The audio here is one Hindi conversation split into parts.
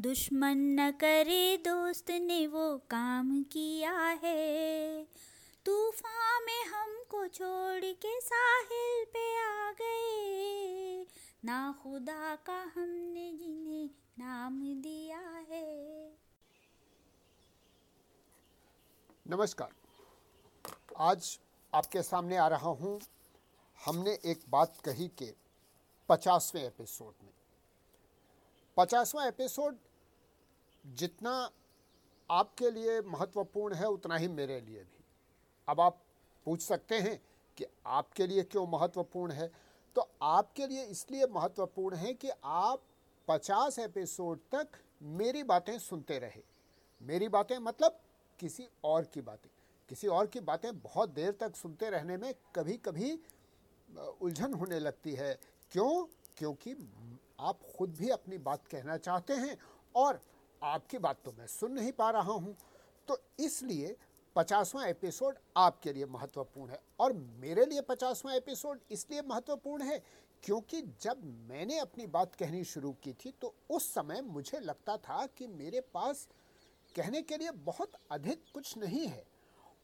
दुश्मन न करे दोस्त ने वो काम किया है। तूफ़ान में हमको छोड़ के साहिल पे आ गए। ना खुदा का हमने जिन्हें नाम दिया है। नमस्कार। आज आपके सामने आ रहा हूँ, हमने एक बात कही के पचासवें एपिसोड में। पचासवां एपिसोड जितना आपके लिए महत्वपूर्ण है, उतना ही मेरे लिए भी। अब आप पूछ सकते हैं कि आपके लिए क्यों महत्वपूर्ण है? तो आपके लिए इसलिए महत्वपूर्ण है कि आप 50 एपिसोड तक मेरी बातें सुनते रहे। मेरी बातें मतलब किसी और की बातें। किसी और की बातें बहुत देर तक सुनते रहने में कभी कभी उलझन होने लगती है। क्यों? क्योंकि आप खुद भी अपनी बात कहना चाहते हैं और आपकी बात तो मैं सुन नहीं पा रहा हूँ। तो इसलिए पचासवां एपिसोड आपके लिए महत्वपूर्ण है और मेरे लिए पचासवां एपिसोड इसलिए महत्वपूर्ण है क्योंकि जब मैंने अपनी बात कहनी शुरू की थी तो उस समय मुझे लगता था कि मेरे पास कहने के लिए बहुत अधिक कुछ नहीं है।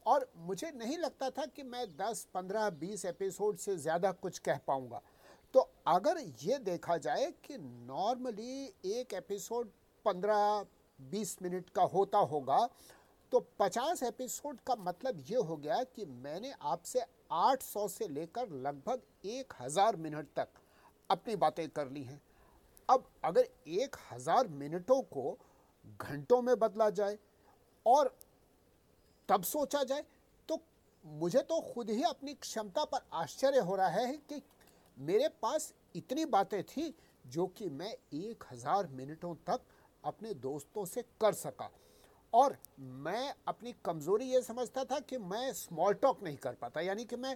और मुझे नहीं लगता था कि मैं 10, 15, 20 एपिसोड से ज़्यादा कुछ कह पाऊँगा। तो अगर ये देखा जाए कि नॉर्मली एक एपिसोड 15-20 मिनट का होता होगा। तो 50 एपिसोड का मतलब ये हो गया कि मैंने आपसे 800 से लेकर लगभग 1000 मिनट तक अपनी बातें कर ली हैं। अब अगर 1000 मिनटों को घंटों में बदला जाए और तब सोचा जाए तो मुझे तो खुद ही अपनी क्षमता पर आश्चर्य हो रहा है कि मेरे पास इतनी बातें थी जो कि मैं एक हज़ार मिनटों तक अपने दोस्तों से कर सका। और मैं अपनी कमज़ोरी ये समझता था कि मैं स्मॉल टॉक नहीं कर पाता, यानी कि मैं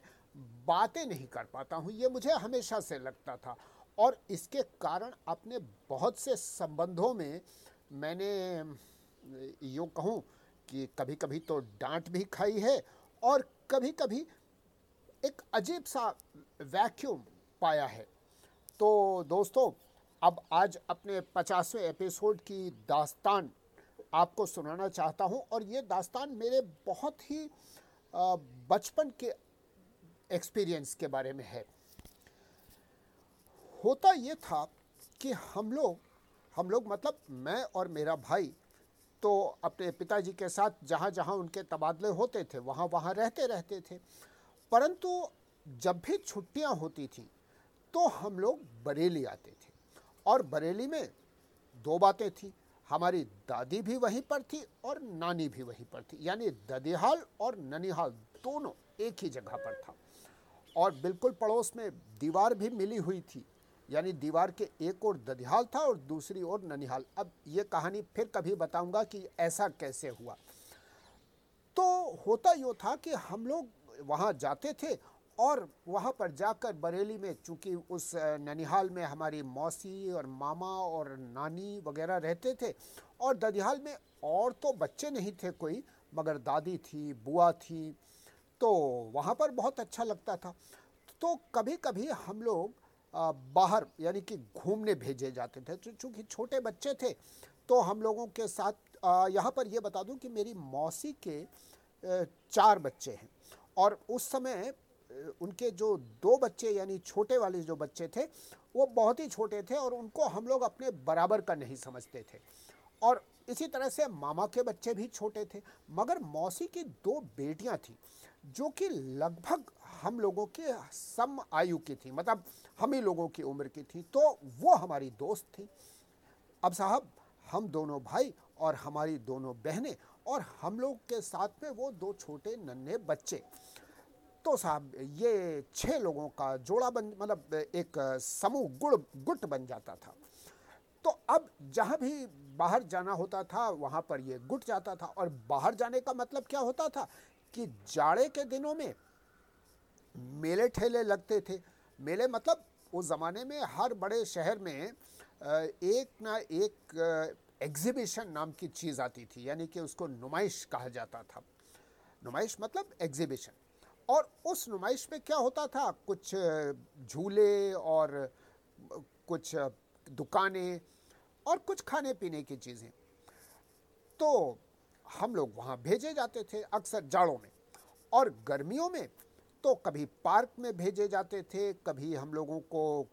बातें नहीं कर पाता हूँ, ये मुझे हमेशा से लगता था। और इसके कारण अपने बहुत से संबंधों में मैंने यूँ कहूँ कि कभी कभी तो डांट भी खाई है और कभी कभी एक अजीब सा वैक्यूम पाया है। तो दोस्तों अब आज अपने पचासवें एपिसोड की दास्तान आपको सुनाना चाहता हूँ और ये दास्तान मेरे बहुत ही बचपन के एक्सपीरियंस के बारे में है। होता ये था कि हम लोग हम लोग मतलब मैं और मेरा भाई तो अपने पिताजी के साथ जहाँ जहाँ उनके तबादले होते थे वहाँ वहाँ रहते रहते थे। परंतु जब भी छुट्टियाँ होती थी तो हम लोग बरेली आते थे। और बरेली में दो बातें थी। हमारी दादी भी वहीं पर थी और नानी भी वहीं पर थी। यानी ददिहाल और ननिहाल दोनों एक ही जगह पर था। और बिल्कुल पड़ोस में दीवार भी मिली हुई थी। यानी दीवार के एक और ददिहाल था और दूसरी ओर ननिहाल। अब ये कहानी फिर कभी बताऊँगा कि ऐसा कैसे हुआ। तो होता यो था कि हम लोग वहाँ जाते थे और वहाँ पर जाकर बरेली में, चूँकि उस ननिहाल में हमारी मौसी और मामा और नानी वगैरह रहते थे और ददिहाल में और तो बच्चे नहीं थे कोई, मगर दादी थी, बुआ थी तो वहाँ पर बहुत अच्छा लगता था। तो कभी कभी हम लोग बाहर यानी कि घूमने भेजे जाते थे। चूँकि छोटे बच्चे थे तो हम लोगों के साथ यहाँ पर ये बता दूँ कि मेरी मौसी के चार बच्चे हैं और उस समय उनके जो दो बच्चे, यानी छोटे वाले जो बच्चे थे, वो बहुत ही छोटे थे और उनको हम लोग अपने बराबर का नहीं समझते थे। और इसी तरह से मामा के बच्चे भी छोटे थे। मगर मौसी की दो बेटियाँ थीं, जो कि लगभग हम लोगों के सम आयु की थी मतलब हम ही लोगों की उम्र की थी तो वो हमारी दोस्त थी। अब साहब, हम दोनों भाई और हमारी दोनों बहनें और हम लोग के साथ में वो दो छोटे नन्हे बच्चे। तो साहब, ये छः लोगों का जोड़ा बन मतलब एक समूह गुड़, गुट बन जाता था। तो अब जहाँ भी बाहर जाना होता था, वहाँ पर ये गुट जाता था। और बाहर जाने का मतलब क्या होता था कि जाड़े के दिनों में मेले ठेले लगते थे। मेले मतलब उस ज़माने में हर बड़े शहर में एक ना एक एग्ज़िबिशन नाम की चीज़ आती थी, यानी कि उसको नुमाइश कहा जाता था। नुमाइश मतलब एग्ज़िबिशन और उस नुमाइश में क्या होता था? कुछ झूले और कुछ दुकानें और कुछ खाने पीने की चीज़ें। तो हम लोग वहाँ भेजे जाते थे अक्सर जाड़ों में और गर्मियों में तो कभी पार्क में भेजे जाते थे, कभी हम लोगों को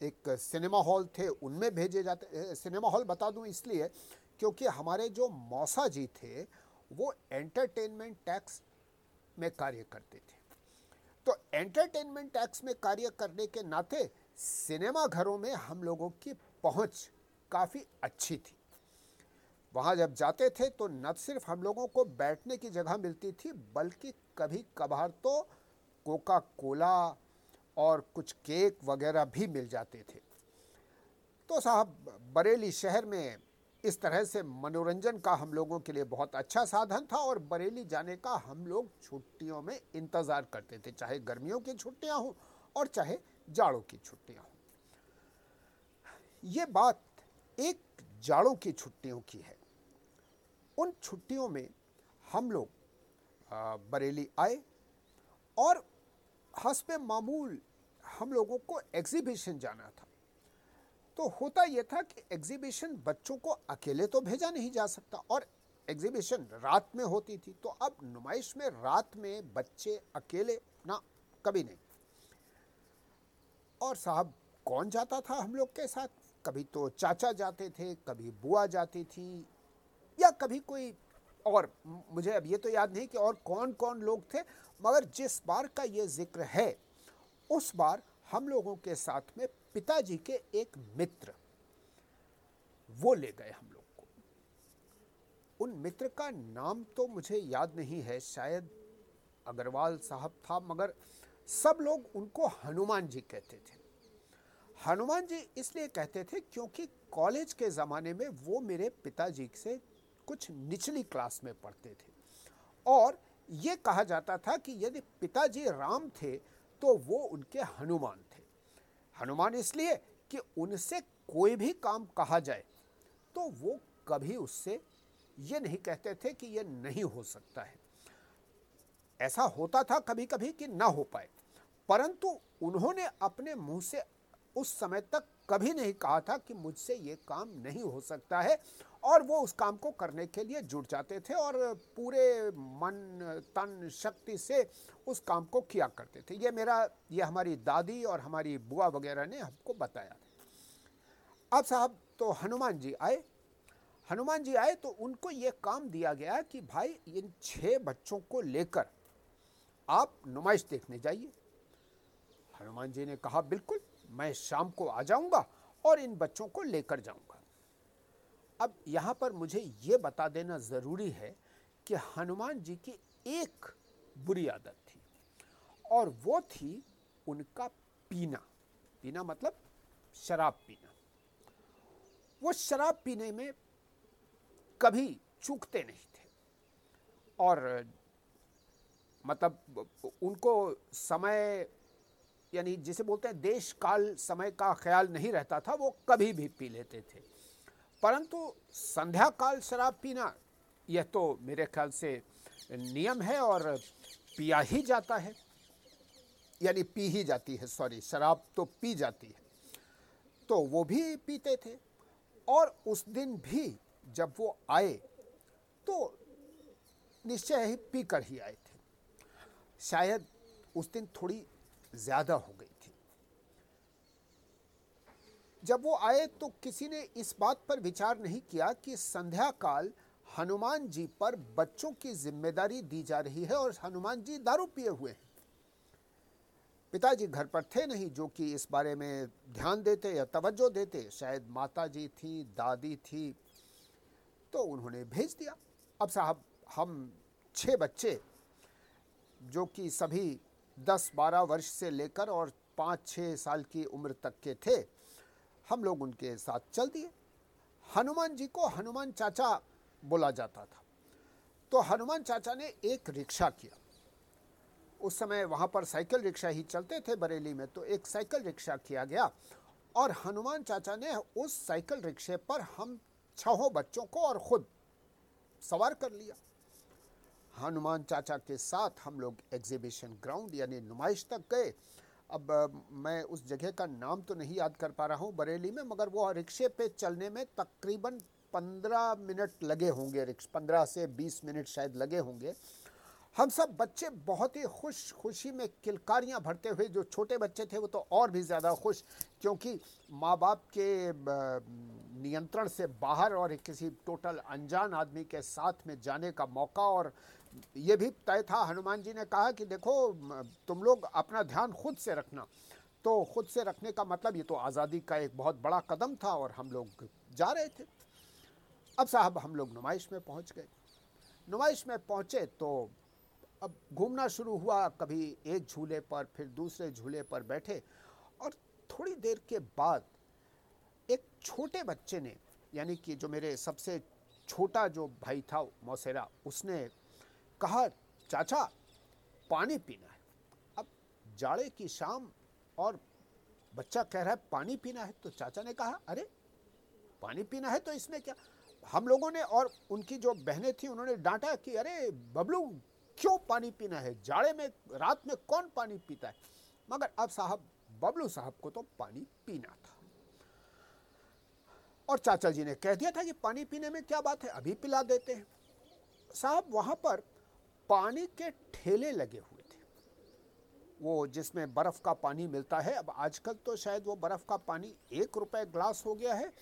एक सिनेमा हॉल थे, उनमें भेजे जाते सिनेमा हॉल बता दूँ इसलिए क्योंकि हमारे जो मौसा जी थे, वो एंटरटेनमेंट टैक्स में कार्य करते थे। तो एंटरटेनमेंट टैक्स में कार्य करने के नाते सिनेमा घरों में हम लोगों की पहुँच काफ़ी अच्छी थी। वहाँ जब जाते थे तो न सिर्फ़ हम लोगों को बैठने की जगह मिलती थी, बल्कि कभी कभार तो कोका कोला और कुछ केक वगैरह भी मिल जाते थे। तो साहब, बरेली शहर में इस तरह से मनोरंजन का हम लोगों के लिए बहुत अच्छा साधन था और बरेली जाने का हम लोग छुट्टियों में इंतज़ार करते थे, चाहे गर्मियों की छुट्टियाँ हों और चाहे जाड़ों की छुट्टियाँ हों। ये बात एक जाड़ों की छुट्टियों की है। उन छुट्टियों में हम लोग बरेली आए और हसब मामूल हम लोगों को एग्जीबिशन जाना था। तो होता यह था कि एग्जीबिशन बच्चों को अकेले तो भेजा नहीं जा सकता और एग्जीबिशन रात में होती थी तो अब नुमाइश में रात में बच्चे अकेले ना, कभी नहीं। और साहब, कौन जाता था हम लोग के साथ? कभी तो चाचा जाते थे, कभी बुआ जाती थी, या कभी कोई और। मुझे अब ये तो याद नहीं कि और कौन कौन लोग थे, मगर जिस बार का ये ज़िक्र है, उस बार हम लोगों के साथ में पिताजी के एक मित्र, वो ले गए हम लोग को। उन मित्र का नाम तो मुझे याद नहीं है, शायद अग्रवाल साहब था, मगर सब लोग उनको हनुमान जी कहते थे। हनुमान जी इसलिए कहते थे क्योंकि कॉलेज के ज़माने में वो मेरे पिताजी से कुछ निचली क्लास में पढ़ते थे। और ये कहा जाता था कि यदि पिताजी राम थे तो वो उनके हनुमान थे। हनुमान इसलिए कि उनसे कोई भी काम कहा जाए तो वो कभी उससे ये नहीं कहते थे कि ये नहीं हो सकता है। ऐसा होता था कभी कभी कि ना हो पाए, परंतु उन्होंने अपने मुँह से उस समय तक कभी नहीं कहा था कि मुझसे ये काम नहीं हो सकता है। और वो उस काम को करने के लिए जुट जाते थे और पूरे मन, तन, शक्ति से उस काम को किया करते थे। ये मेरा, ये हमारी दादी और हमारी बुआ वगैरह ने हमको बताया अब साहब तो हनुमान जी आए। हनुमान जी आए तो उनको ये काम दिया गया कि भाई, इन छह बच्चों को लेकर आप नुमाइश देखने जाइए। हनुमान जी ने कहा, बिल्कुल। मैं शाम को आ जाऊँगा और इन बच्चों को लेकर जाऊँगा। अब यहाँ पर मुझे ये बता देना ज़रूरी है कि हनुमान जी की एक बुरी आदत थी और वो थी उनका पीना। पीना मतलब शराब पीना। वो शराब पीने में कभी चूकते नहीं थे और मतलब उनको समय यानी जिसे बोलते हैं देश काल समय का ख्याल नहीं रहता था, वो कभी भी पी लेते थे। परंतु संध्या काल शराब पीना, यह तो मेरे ख्याल से नियम है और पिया ही जाता है। यानी पी ही जाती है, सॉरी, शराब तो पी जाती है। तो वो भी पीते थे और उस दिन भी जब वो आए तो निश्चय ही पी कर ही आए थे। शायद उस दिन थोड़ी ज़्यादा हो गई थी। जब वो आए तो किसी ने इस बात पर विचार नहीं किया कि संध्या काल हनुमान जी पर बच्चों की ज़िम्मेदारी दी जा रही है और हनुमान जी दारू पिए हुए हैं। पिताजी घर पर थे नहीं, जो कि इस बारे में ध्यान देते या तवज्जो देते, शायद माता जी थी, दादी थी तो उन्होंने भेज दिया। अब साहब, हम छः बच्चे, जो कि सभी दस बारह वर्ष से लेकर और पाँच छः साल की उम्र तक के थे। हम लोग उनके साथ चल दिए। हनुमान जी को हनुमान चाचा बोला जाता था। तो हनुमान चाचा ने एक रिक्शा किया। उस समय वहाँ पर साइकिल रिक्शा ही चलते थे बरेली में तो एक साइकिल रिक्शा किया गया और हनुमान चाचा ने उस साइकिल रिक्शे पर हम छहों बच्चों को और ख़ुद सवार कर लिया। हनुमान चाचा के साथ हम लोग एग्जीबिशन ग्राउंड यानी नुमाइश तक गए। अब मैं उस जगह का नाम तो नहीं याद कर पा रहा हूँ, बरेली में, मगर वो रिक्शे पे चलने में तकरीबन पंद्रह मिनट लगे होंगे, रिक्श, पंद्रह से बीस मिनट शायद लगे होंगे। हम सब बच्चे बहुत ही खुश, खुशी में किलकारियाँ भरते हुए, जो छोटे बच्चे थे वो तो और भी ज़्यादा खुश, क्योंकि माँ बाप के नियंत्रण से बाहर और किसी टोटल अनजान आदमी के साथ में जाने का मौका और ये भी तय था। हनुमान जी ने कहा कि देखो तुम लोग अपना ध्यान खुद से रखना। तो खुद से रखने का मतलब ये तो आज़ादी का एक बहुत बड़ा कदम था और हम लोग जा रहे थे। अब साहब, हम लोग नुमाइश में पहुँच गए। नुमाइश में पहुँचे तो अब घूमना शुरू हुआ। कभी एक झूले पर, फिर दूसरे झूले पर बैठे और थोड़ी देर के बाद एक छोटे बच्चे ने, यानी कि जो मेरे सबसे छोटा जो भाई था, मौसेरा, उसने कहा, चाचा, पानी पीना है। अब जाड़े की शाम और बच्चा कह रहा है, पानी पीना है। तो चाचा ने कहा, अरे, पानी पीना है तो इसमें क्या? हम लोगों ने और उनकी जो बहनें थी, उन्होंने डांटा कि, अरे, बबलू, क्यों पानी पीना है? जाड़े में, रात में कौन पानी पीता है? मगर अब साहब, बबलू साहब को तो पानी पीना था। और चाचा जी ने कह दिया था कि पानी पीने में क्या बात है, अभी पिला देते हैं। साहब, वहाँ पर पानी के ठेले लगे हुए थे। वो जिसमें बर्फ़ का पानी मिलता है, अब आजकल तो शायद वो बर्फ़ का पानी एक रुपये ग्लास हो गया है,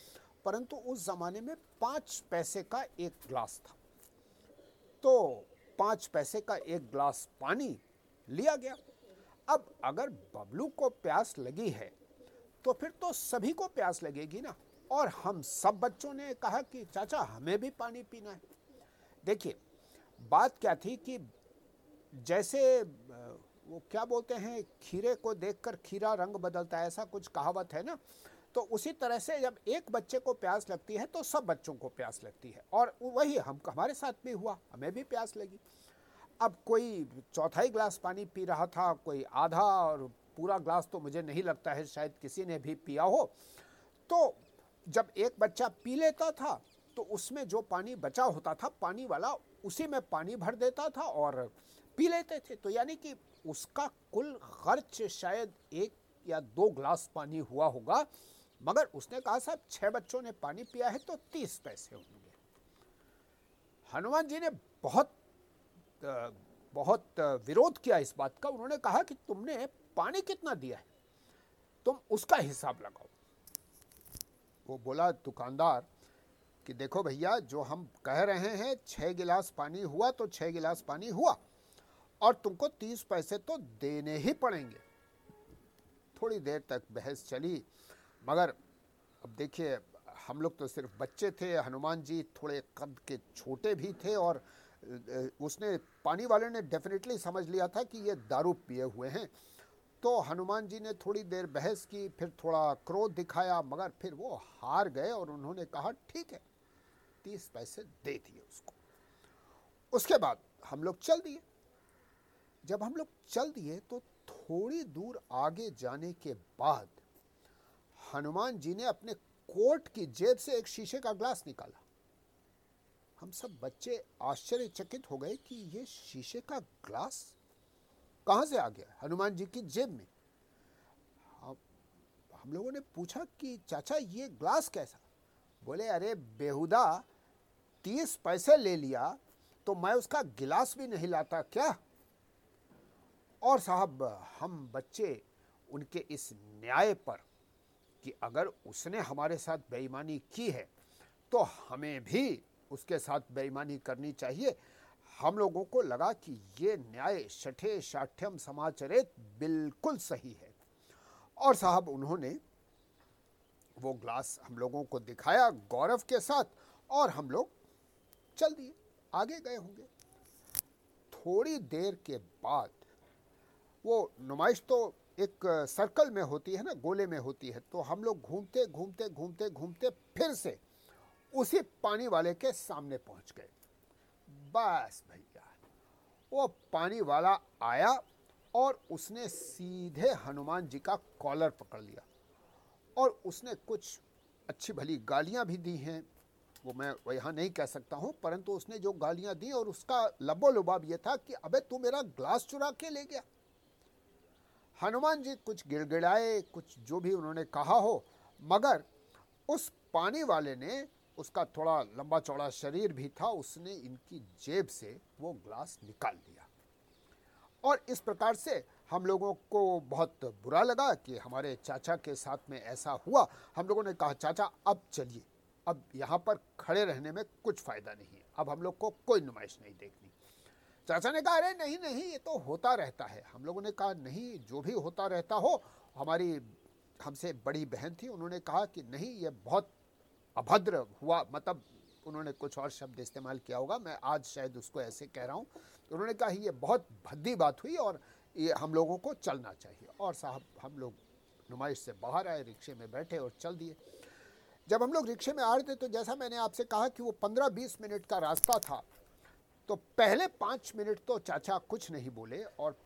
परंतु उस जमाने में पाँच पैसे का एक ग्लास था। तो पाँच पैसे का एक ग्लास पानी लिया गया। अब अगर बबलू को प्यास लगी है तो फिर तो सभी को प्यास लगेगी ना। और हम सब बच्चों ने कहा कि, चाचा, हमें भी पानी पीना है। देखिए, बात क्या थी कि जैसे वो क्या बोलते हैं, खीरे को देखकर खीरा रंग बदलता है, ऐसा कुछ कहावत है ना? तो उसी तरह से जब एक बच्चे को प्यास लगती है तो सब बच्चों को प्यास लगती है। और वही हम, हमारे साथ भी हुआ, हमें भी प्यास लगी। अब कोई चौथाई ग्लास पानी पी रहा था, कोई आधा, और पूरा ग्लास तो मुझे नहीं लगता है शायद किसी ने भी पिया हो तो जब एक बच्चा पी लेता था तो उसमें जो पानी बचा होता था, पानी वाला, उसी में पानी भर देता था और पी लेते थे। तो यानी कि उसका कुल खर्च शायद एक या दो ग्लास पानी हुआ होगा। मगर उसने कहा, साहब, छह बच्चों ने पानी पिया है तो तीस पैसे होंगे। हनुमान जी ने बहुत बहुत विरोध किया इस बात का। उन्होंने कहा कि तुमने पानी कितना दिया है? तुम उसका हिसाब लगाओ। वो बोला, दुकानदार, कि देखो भैया, जो हम कह रहे हैं छः गिलास पानी हुआ तो छः गिलास पानी हुआ, और तुमको तीस पैसे तो देने ही पड़ेंगे. थोड़ी देर तक बहस चली, मगर अब देखिए, हम लोग तो सिर्फ़ बच्चे थे, हनुमान जी थोड़े कद के छोटे भी थे, और उसने, पानी वाले ने डेफिनेटली समझ लिया था कि ये दारू पिए हुए हैं। तो हनुमान जी ने थोड़ी देर बहस की, फिर थोड़ा क्रोध दिखाया, मगर फिर वो हार गए और उन्होंने कहा, ठीक है, तीस पैसे दे दिए उसको। उसके बाद हम लोग चल दिए। जब हम लोग चल दिए तो थोड़ी दूर आगे जाने के बाद हनुमान जी ने अपने कोट की जेब से एक शीशे का ग्लास निकाला। हम सब बच्चे आश्चर्यचकित हो गए कि ये शीशे का ग्लास कहाँ से आ गया? हनुमान जी की जेब में। हम लोगों ने पूछा कि, चाचा, ये ग्लास कैसा? बोले, अरे, बेहुदा, तीस पैसे ले लिया तो मैं उसका गिलास भी नहीं लाता क्या? और साहब, हम बच्चे उनके इस न्याय पर कि अगर उसने हमारे साथ बेईमानी की है तो हमें भी उसके साथ बेईमानी करनी चाहिए। हम लोगों को लगा कि ये न्याय शठे साठ्यम समाचरित बिल्कुल सही है। और साहब, उन्होंने वो ग्लास हम लोगों को दिखाया गौरव के साथ और हम लोग चल दिए, आगे गए होंगे। थोड़ी देर के बाद वो नुमाइश तो एक सर्कल में होती है ना, गोले में होती है तो हम लोग घूमते घूमते घूमते घूमते फिर से उसी पानी वाले के सामने पहुँच गए। बस भैया वो पानी वाला आया और उसने सीधे हनुमान जी का कॉलर पकड़ लिया और उसने कुछ अच्छी भली गालियाँ भी दी हैं। वो मैं यहाँ नहीं कह सकता हूँ, परंतु उसने जो गालियाँ दी और उसका लबो लुबाब ये था कि अबे तू मेरा ग्लास चुरा के ले गया। हनुमान जी कुछ गिड़गिड़ाए, कुछ जो भी उन्होंने कहा हो, मगर उस पानी वाले ने उसका थोड़ा लंबा चौड़ा शरीर भी था, उसने इनकी जेब से वो ग्लास निकाल लिया। और इस प्रकार से हम लोगों को बहुत बुरा लगा कि हमारे चाचा के साथ में ऐसा हुआ। हम लोगों ने कहा, चाचा, अब चलिए। अब यहाँ पर खड़े रहने में कुछ फ़ायदा नहीं है। अब हम लोग को कोई नुमाइश नहीं देखनी। चाचा ने कहा, अरे नहीं नहीं, ये तो होता रहता है। हम लोगों ने कहा, नहीं, जो भी होता रहता हो, हमारी हमसे बड़ी बहन थी, उन्होंने कहा कि नहीं, ये बहुत अभद्र हुआ मतलब उन्होंने कुछ और शब्द इस्तेमाल किया होगा, मैं आज शायद उसको ऐसे कह रहा हूँ। उन्होंने कहा, ये बहुत भद्दी बात हुई और ये हम लोगों को चलना चाहिए। और साहब, हम लोग नुमाइश से बाहर आए, रिक्शे में बैठे और चल दिए। जब हम लोग रिक्शे में आ रहे थे तो जैसा मैंने आपसे कहा कि वो पंद्रह बीस मिनट का रास्ता था तो पहले पाँच मिनट तो चाचा कुछ नहीं बोले और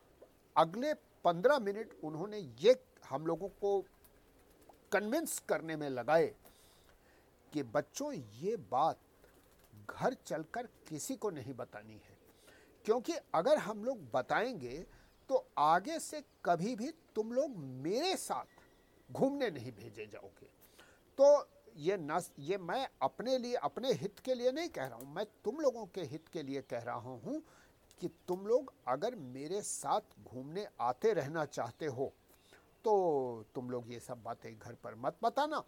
अगले पंद्रह मिनट उन्होंने ये हम लोगों को कन्विंस करने में लगाए कि बच्चों, ये बात घर चलकर किसी को नहीं बतानी है। क्योंकि अगर हम लोग बताएँगे तो आगे से कभी भी तुम लोग मेरे साथ घूमने नहीं भेजे जाओगे। तो ये न, ये मैं अपने लिए, अपने हित के लिए नहीं कह रहा हूँ, मैं तुम लोगों के हित के लिए कह रहा हूँ कि तुम लोग अगर मेरे साथ घूमने आते रहना चाहते हो तो तुम लोग ये सब बातें घर पर मत बताना।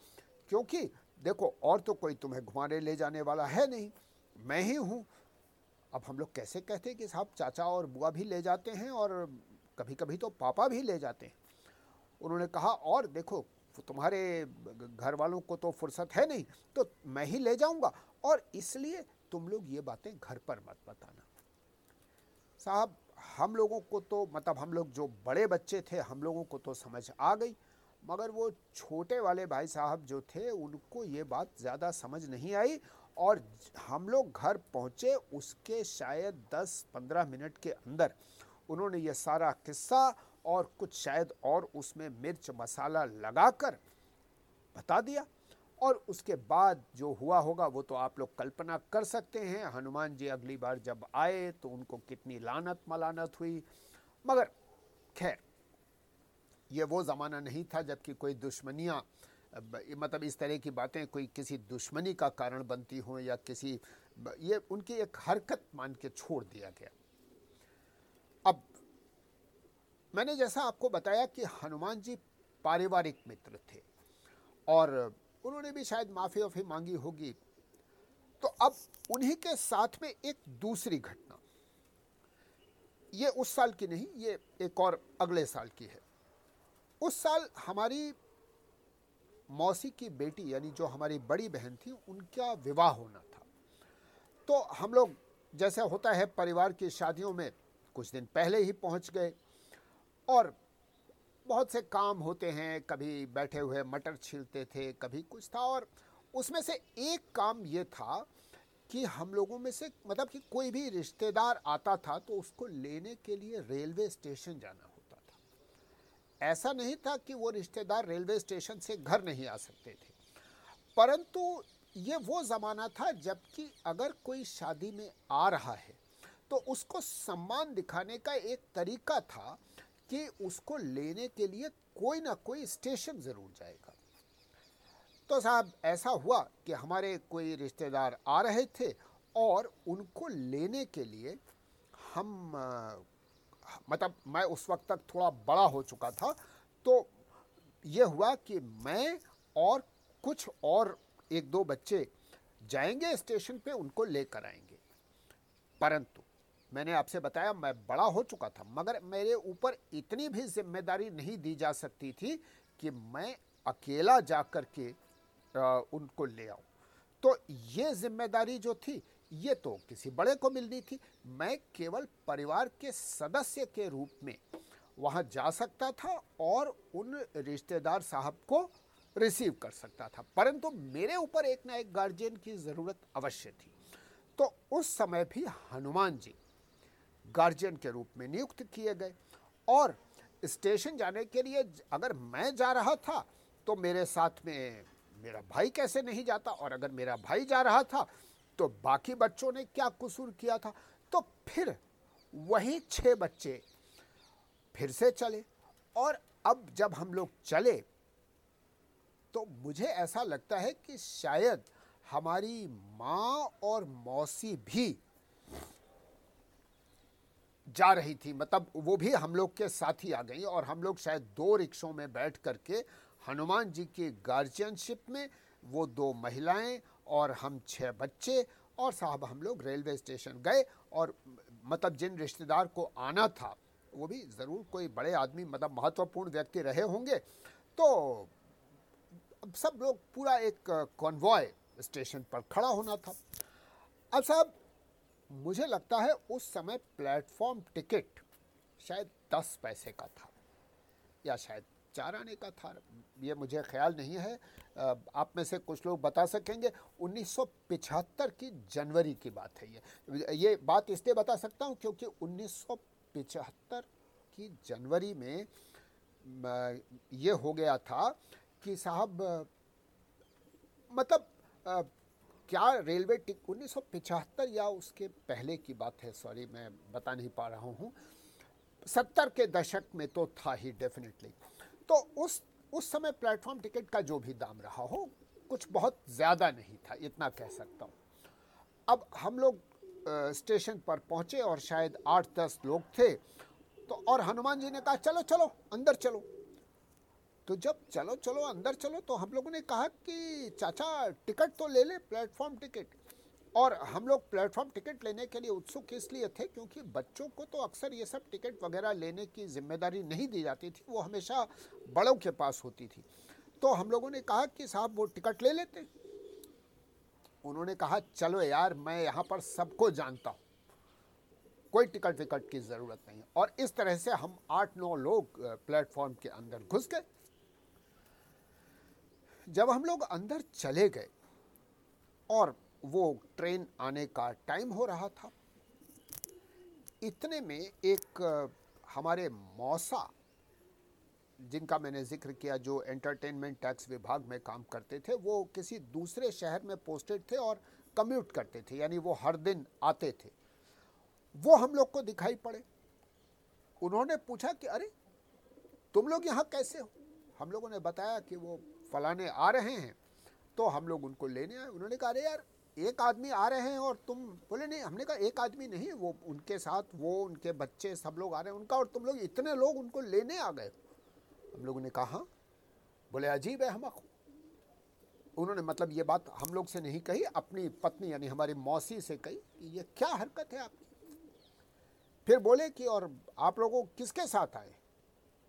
क्योंकि देखो, और तो कोई तुम्हें घुमाने ले जाने वाला है नहीं। मैं ही हूँ। अब हम लोग कैसे कहते कि साहब, चाचा और बुआ भी ले जाते हैं और कभी कभी तो पापा भी ले जाते हैं। उन्होंने कहा, और देखो, तुम्हारे घर वालों को तो फुर्सत है नहीं तो मैं ही ले जाऊँगा। और इसलिए तुम लोग ये बातें घर पर मत बताना। साहब, हम लोगों को तो मतलब हम लोग जो बड़े बच्चे थे, हम लोगों को तो समझ आ गई। मगर वो छोटे वाले भाई साहब जो थे, उनको ये बात ज़्यादा समझ नहीं आई और हम लोग घर पहुँचे उसके शायद 10-15 मिनट के अंदर। उन्होंने ये सारा किस्सा और कुछ शायद और उसमें मिर्च मसाला लगाकर बता दिया और उसके बाद जो हुआ होगा, वो तो आप लोग कल्पना कर सकते हैं। हनुमान जी अगली बार जब आए तो उनको कितनी लानत मलानत हुई। मगर खैर ये वो ज़माना नहीं था जबकि कोई दुश्मनियाँ मतलब इस तरह की बातें कोई किसी दुश्मनी का कारण बनती हों या किसी ये उनकी एक हरकत मान के छोड़ दिया गया। अब मैंने जैसा आपको बताया कि हनुमान जी पारिवारिक मित्र थे और उन्होंने भी शायद माफ़ी वाफ़ी मांगी होगी। तो अब उन्हीं के साथ में एक दूसरी घटना, ये उस साल की नहीं, ये एक और अगले साल की है। उस साल हमारी मौसी की बेटी, यानी जो हमारी बड़ी बहन थी, उनका विवाह होना था। तो हम लोग, जैसे होता है, परिवार की शादियों में कुछ दिन पहले ही पहुँच गए और बहुत से काम होते हैं। कभी बैठे हुए मटर छीलते थे, कभी कुछ था और उसमें से एक काम ये था कि हम लोगों में से मतलब कि कोई भी रिश्तेदार आता था तो उसको लेने के लिए रेलवे स्टेशन जाना ऐसा नहीं था कि वो रिश्तेदार रेलवे स्टेशन से घर नहीं आ सकते थे। परंतु ये वो ज़माना था जबकि अगर कोई शादी में आ रहा है तो उसको सम्मान दिखाने का एक तरीका था कि उसको लेने के लिए कोई ना कोई स्टेशन ज़रूर जाएगा। तो साहब, ऐसा हुआ कि हमारे कोई रिश्तेदार आ रहे थे और उनको लेने के लिए हम मतलब मैं उस वक्त तक थोड़ा बड़ा हो चुका था तो ये हुआ कि मैं और कुछ और एक दो बच्चे जाएँगे स्टेशन पे, उनको लेकर आएँगे। परंतु मैंने आपसे बताया, मैं बड़ा हो चुका था, मगर मेरे ऊपर इतनी भी ज़िम्मेदारी नहीं दी जा सकती थी कि मैं अकेला जा कर के उनको ले आऊँ। तो ये ज़िम्मेदारी जो थी ये तो किसी बड़े को मिलनी थी। मैं केवल परिवार के सदस्य के रूप में वहाँ जा सकता था और उन रिश्तेदार साहब को रिसीव कर सकता था। परंतु मेरे ऊपर एक ना एक गार्जियन की ज़रूरत अवश्य थी। तो उस समय भी हनुमान जी गार्जियन के रूप में नियुक्त किए गए और स्टेशन जाने के लिए अगर मैं जा रहा था तो मेरे साथ में मेरा भाई कैसे नहीं जाता? और अगर मेरा भाई जा रहा था तो बाकी बच्चों ने क्या कसूर किया था? तो फिर वही छः बच्चे फिर से चले। और अब जब हम लोग चले तो मुझे ऐसा लगता है कि शायद हमारी माँ और मौसी भी जा रही थी। मतलब वो भी हम लोग के साथ ही आ गई और हम लोग शायद दो रिक्शों में बैठ करके हनुमान जी की गार्जियनशिप में वो दो महिलाएँ और हम छः बच्चे और साहब हम लोग रेलवे स्टेशन गए और मतलब जिन रिश्तेदार को आना था, वो भी ज़रूर कोई बड़े आदमी मतलब महत्वपूर्ण व्यक्ति रहे होंगे। तो अब सब लोग पूरा एक कॉन्वॉय स्टेशन पर खड़ा होना था। अब साहब, मुझे लगता है उस समय प्लेटफॉर्म टिकट शायद दस पैसे का था, या शायद चार आने का था। ये मुझे ख्याल नहीं है। आप में से कुछ लोग बता सकेंगे। 1975 की जनवरी की बात है ये। ये बात इसलिए बता सकता हूँ क्योंकि 1975 की जनवरी में ये हो गया था कि साहब मतलब क्या रेलवे टिक, उन्नीस या उसके पहले की बात है, सॉरी, मैं बता नहीं पा रहा हूँ। सत्तर के दशक में तो था ही, डेफिनेटली। तो उस उस समय प्लेटफॉर्म टिकट का जो भी दाम रहा हो, कुछ बहुत ज़्यादा नहीं था, इतना कह सकता हूँ। अब हम लोग स्टेशन पर पहुँचे और शायद आठ दस लोग थे तो और हनुमान जी ने कहा, चलो चलो, अंदर चलो। तो जब चलो चलो, अंदर चलो तो हम लोगों ने कहा कि, चाचा, टिकट तो ले ले, प्लेटफॉर्म टिकट। और हम लोग प्लेटफॉर्म टिकट लेने के लिए उत्सुक इसलिए थे? क्योंकि बच्चों को तो अक्सर ये सब टिकट वगैरह लेने की ज़िम्मेदारी नहीं दी जाती थी, वो हमेशा बड़ों के पास होती थी। तो हम लोगों ने कहा कि साहब, वो टिकट ले लेते। उन्होंने कहा, चलो यार, मैं यहाँ पर सबको जानता हूँ। कोई टिकट विकट की ज़रूरत नहीं और इस तरह से हम आठ नौ लोग प्लेटफॉर्म के अंदर घुस गए। जब हम लोग अंदर चले गए और वो ट्रेन आने का टाइम हो रहा था। इतने में एक हमारे मौसा, जिनका मैंने ज़िक्र किया जो एंटरटेनमेंट टैक्स विभाग में काम करते थे, वो किसी दूसरे शहर में पोस्टेड थे और कम्यूट करते थे, यानी वो हर दिन आते थे। वो हम लोग को दिखाई पड़े। उन्होंने पूछा कि, अरे, तुम लोग यहाँ कैसे हो? हम लोगों ने बताया कि वो फलाने आ रहे हैं तो हम लोग उनको लेने आए। उन्होंने कहा, अरे यार एक आदमी आ रहे हैं और तुम बोले, नहीं, हमने कहा एक आदमी नहीं, वो उनके साथ, वो उनके बच्चे सब लोग आ रहे हैं उनका और तुम लोग इतने लोग उनको लेने आ गए हम लोगों ने कहा हाँ। बोले, अजीब है हम उन्होंने मतलब ये बात हम लोग से नहीं कही, अपनी पत्नी यानी हमारी मौसी से कही कि ये क्या हरकत है आपकी? फिर बोले कि, और आप लोगों किसके साथ आए?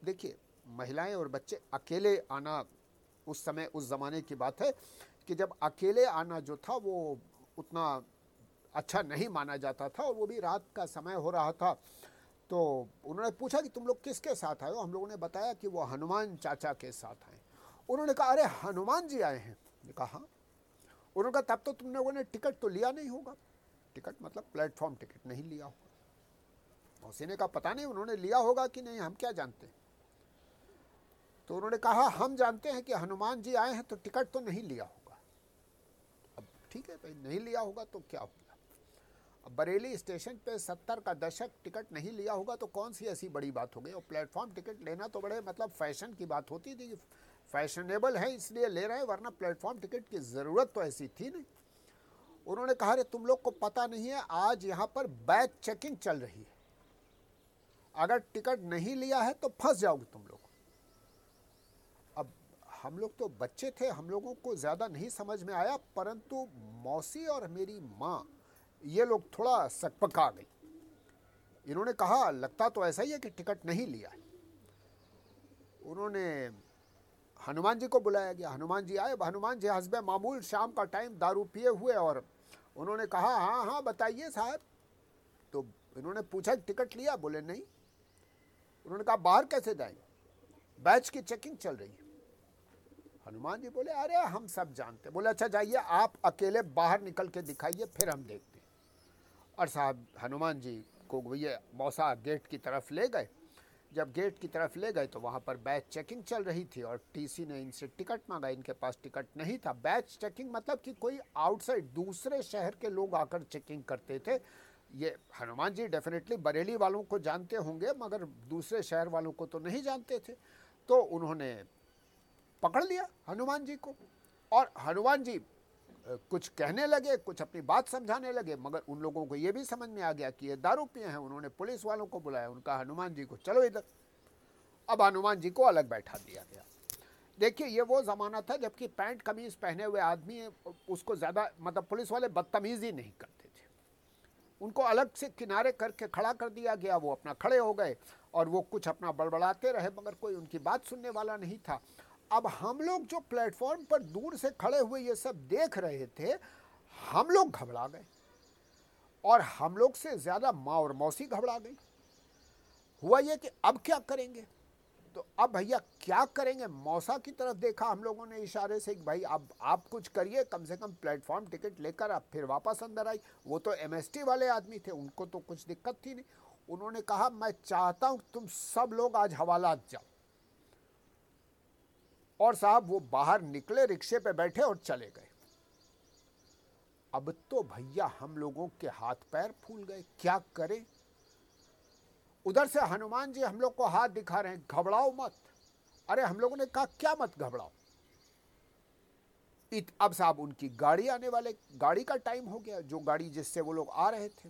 देखिए, महिलाएँ और बच्चे अकेले आना उस समय, उस ज़माने की बात है। कि जब अकेले आना जो था, वो उतना अच्छा नहीं माना जाता था और वो भी रात का समय हो रहा था। तो उन्होंने पूछा कि तुम लोग किसके साथ आए हो? हम लोगों ने बताया कि वो हनुमान चाचा के साथ आए। उन्होंने कहा, अरे, हनुमान जी आए हैं। कहा हाँ। उन्होंने कहा, तब तो तुम लोगों ने टिकट तो लिया नहीं होगा। टिकट मतलब प्लेटफॉर्म टिकट नहीं लिया होगा। मौसी ने कहा, पता नहीं उन्होंने लिया होगा कि नहीं, हम क्या जानते तो उन्होंने कहा हम जानते हैं कि हनुमान जी आए हैं तो टिकट तो नहीं लिया ठीक है, भाई, नहीं लिया होगा तो क्या होगा अब बरेली स्टेशन पे सत्तर का दशक टिकट नहीं लिया होगा तो कौन सी ऐसी बड़ी बात हो गई? और प्लेटफॉर्म टिकट लेना तो बड़े मतलब फ़ैशन की बात होती थी, फैशनेबल है इसलिए ले रहे हैं, वरना प्लेटफॉर्म टिकट की ज़रूरत तो ऐसी थी नहीं। उन्होंने कहा, अरे, तुम लोग को पता नहीं है, आज यहाँ पर बैग चेकिंग चल रही है। अगर टिकट नहीं लिया है तो फंस जाओगे तुम लोग। हम लोग तो बच्चे थे, हम लोगों को ज़्यादा नहीं समझ में आया, परंतु मौसी और मेरी माँ, ये लोग थोड़ा सकपका गई। इन्होंने कहा, लगता तो ऐसा ही है कि टिकट नहीं लिया उन्होंने हनुमान जी को बुलाया गया। हनुमान जी आए, हनुमान जी हसब मामूल शाम का टाइम दारू पिए हुए और उन्होंने कहा हाँ हाँ बताइए साहब। तो इन्होंने पूछा, टिकट लिया? बोले, नहीं। उन्होंने कहा, बाहर कैसे जाएँगे? बैच की चेकिंग चल रही है। हनुमान जी बोले, अरे, हम सब जानते बोले अच्छा जाइए, आप अकेले बाहर निकल के दिखाइए, फिर हम देखते हैं। और साहब, हनुमान जी को ये मौसा गेट की तरफ़ ले गए। जब गेट की तरफ़ ले गए तो वहाँ पर बैच चेकिंग चल रही थी और टीसी ने इनसे टिकट मांगा। इनके पास टिकट नहीं था। बैच चेकिंग मतलब कि कोई आउटसाइड, दूसरे शहर के लोग आकर चेकिंग करते थे। ये हनुमान जी डेफिनेटली बरेली वालों को जानते होंगे, मगर दूसरे शहर वालों को तो नहीं जानते थे। तो उन्होंने पकड़ लिया हनुमान जी को। और हनुमान जी कुछ कहने लगे, कुछ अपनी बात समझाने लगे, मगर उन लोगों को ये भी समझ में आ गया कि ये दारू पिए हैं, उन्होंने पुलिस वालों को बुलाया, उनका हनुमान जी को, चलो इधर। अब हनुमान जी को अलग बैठा दिया गया। देखिए, ये वो ज़माना था जबकि पैंट, कमीज पहने हुए आदमी, उसको ज़्यादा मतलब पुलिस वाले बदतमीज़ी नहीं करते थे। उनको अलग से किनारे करके खड़ा कर दिया गया, वो अपना खड़े हो गए, और वो कुछ अपना बड़बड़ाते रहे, मगर कोई उनकी बात सुनने वाला नहीं था। अब हम लोग जो प्लेटफॉर्म पर दूर से खड़े हुए ये सब देख रहे थे, हम लोग घबरा गए। और हम लोग से ज़्यादा माँ और मौसी घबरा गई। हुआ ये कि अब क्या करेंगे? तो अब भैया क्या करेंगे? मौसा की तरफ़ देखा हम लोगों ने इशारे से कि भाई अब आप कुछ करिए, कम से कम प्लेटफॉर्म टिकट लेकर आप फिर वापस अंदर आई वो तो एमएसटी वाले आदमी थे, उनको तो कुछ दिक्कत थी नहीं। उन्होंने कहा, मैं चाहता हूँ तुम सब लोग आज हवालात जाओ। और साहब वो बाहर निकले रिक्शे पे बैठे और चले गए। अब तो भैया हम लोगों के हाथ पैर फूल गए, क्या करें? उधर से हनुमान जी हम लोग को हाथ दिखा रहे हैं, घबराओ मत। अरे हम लोगों ने कहा, क्या मत घबराओ? इत, अब साहब उनकी गाड़ी आने वाले, गाड़ी का टाइम हो गया, जो गाड़ी जिससे वो लोग आ रहे थे।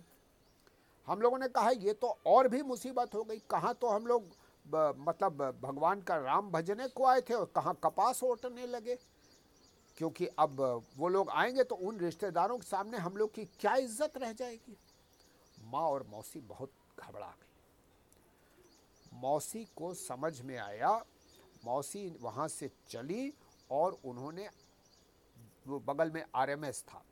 हम लोगों ने कहा, ये तो और भी मुसीबत हो गई, कहाँ तो हम लोग मतलब भगवान का राम भजने को आए थे और कहाँ कपास ओटने लगे। क्योंकि अब वो लोग आएँगे तो उन रिश्तेदारों के सामने हम लोग की क्या इज़्ज़त रह जाएगी। माँ और मौसी बहुत घबरा गई। मौसी को समझ में आया, मौसी वहाँ से चली और उन्होंने वो बगल में आरएमएस था।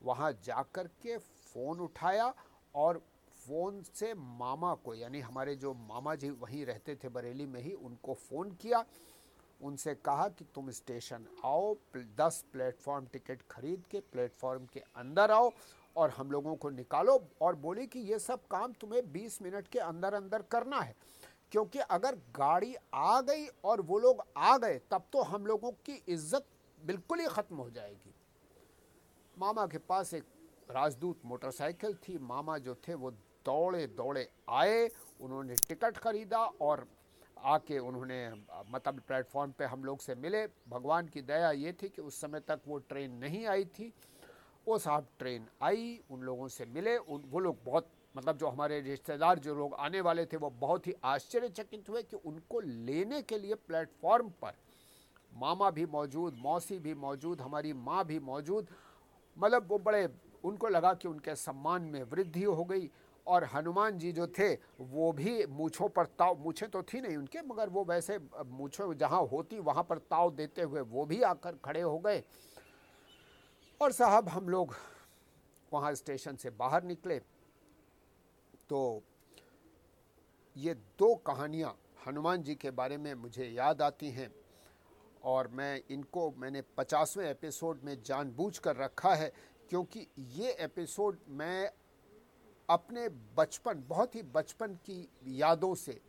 वहाँ जाकर के फ़ोन उठाया और फ़ोन से मामा को, यानी हमारे जो मामा जी वहीं रहते थे बरेली में ही, उनको फ़ोन किया। उनसे कहा कि तुम स्टेशन आओ दस प्लेटफॉर्म टिकट खरीद के, प्लेटफॉर्म के अंदर आओ और हम लोगों को निकालो और बोली कि ये सब काम तुम्हें 20 मिनट के अंदर अंदर करना है। क्योंकि अगर गाड़ी आ गई और वो लोग आ गए, तब तो हम लोगों की इज़्ज़त बिल्कुल ही ख़त्म हो जाएगी। मामा के पास एक राजदूत मोटरसाइकिल थी, मामा जो थे वो दौड़े दौड़े आए, उन्होंने टिकट खरीदा और आके उन्होंने मतलब प्लेटफॉर्म पे हम लोग से मिले। भगवान की दया ये थी कि उस समय तक वो ट्रेन नहीं आई थी। वो साहब ट्रेन आई, उन लोगों से मिले। उन, वो लोग बहुत मतलब जो हमारे रिश्तेदार, जो लोग आने वाले थे, वो बहुत ही आश्चर्यचकित हुए कि उनको लेने के लिए प्लेटफॉर्म पर मामा भी मौजूद, मौसी भी मौजूद, हमारी माँ भी मौजूद। मतलब वो बड़े, उनको लगा कि उनके सम्मान में वृद्धि हो गई। और हनुमान जी जो थे, वो भी मूछों पर ताव, मूछें तो थी नहीं उनके, मगर वो वैसे मूछों जहाँ होती, वहाँ पर ताव देते हुए वो भी आकर खड़े हो गए। और साहब, हम लोग वहाँ स्टेशन से बाहर निकले। तो ये दो कहानियाँ हनुमान जी के बारे में मुझे याद आती हैं और मैं इनको, मैंने पचासवें एपिसोड में जानबूझ कर रखा है, क्योंकि ये एपिसोड मैं अपने बचपन, बहुत ही बचपन की यादों से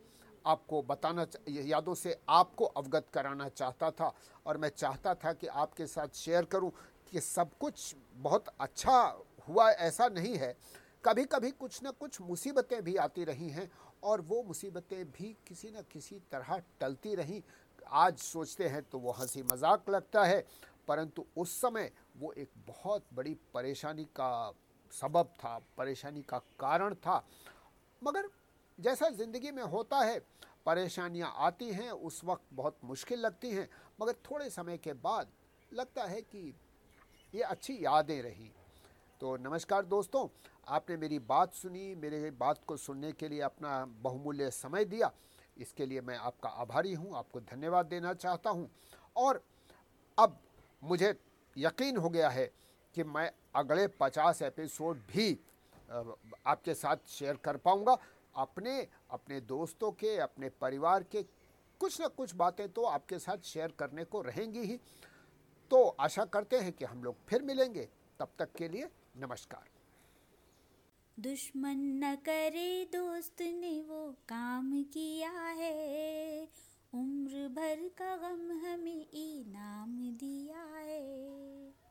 आपको बताना यादों से आपको अवगत कराना चाहता था और मैं चाहता था कि आपके साथ शेयर करूँ कि सब कुछ बहुत अच्छा हुआ, ऐसा नहीं है। कभी कभी कुछ ना कुछ मुसीबतें भी आती रही हैं और वो मुसीबतें भी किसी न किसी तरह टलती रहीं। आज सोचते हैं तो वो हँसी मज़ाक लगता है, परंतु उस समय वो एक बहुत बड़ी परेशानी का सबब था, परेशानी का कारण था। मगर जैसा ज़िंदगी में होता है, परेशानियाँ आती हैं, उस वक्त बहुत मुश्किल लगती हैं, मगर थोड़े समय के बाद लगता है कि ये अच्छी यादें रही। तो नमस्कार दोस्तों, आपने मेरी बात सुनी, मेरे बात को सुनने के लिए अपना बहुमूल्य समय दिया। इसके लिए मैं आपका आभारी हूँ, आपको धन्यवाद देना चाहता हूँ। और अब मुझे यकीन हो गया है कि मैं अगले पचास एपिसोड भी आपके साथ शेयर कर पाऊँगा। अपने अपने दोस्तों के, अपने परिवार के कुछ ना कुछ बातें तो आपके साथ शेयर करने को रहेंगी ही। तो आशा करते हैं कि हम लोग फिर मिलेंगे। तब तक के लिए नमस्कार। दुश्मन न करे दोस्त ने वो काम किया है। उम्र भर का गम हमें इनाम दिया है।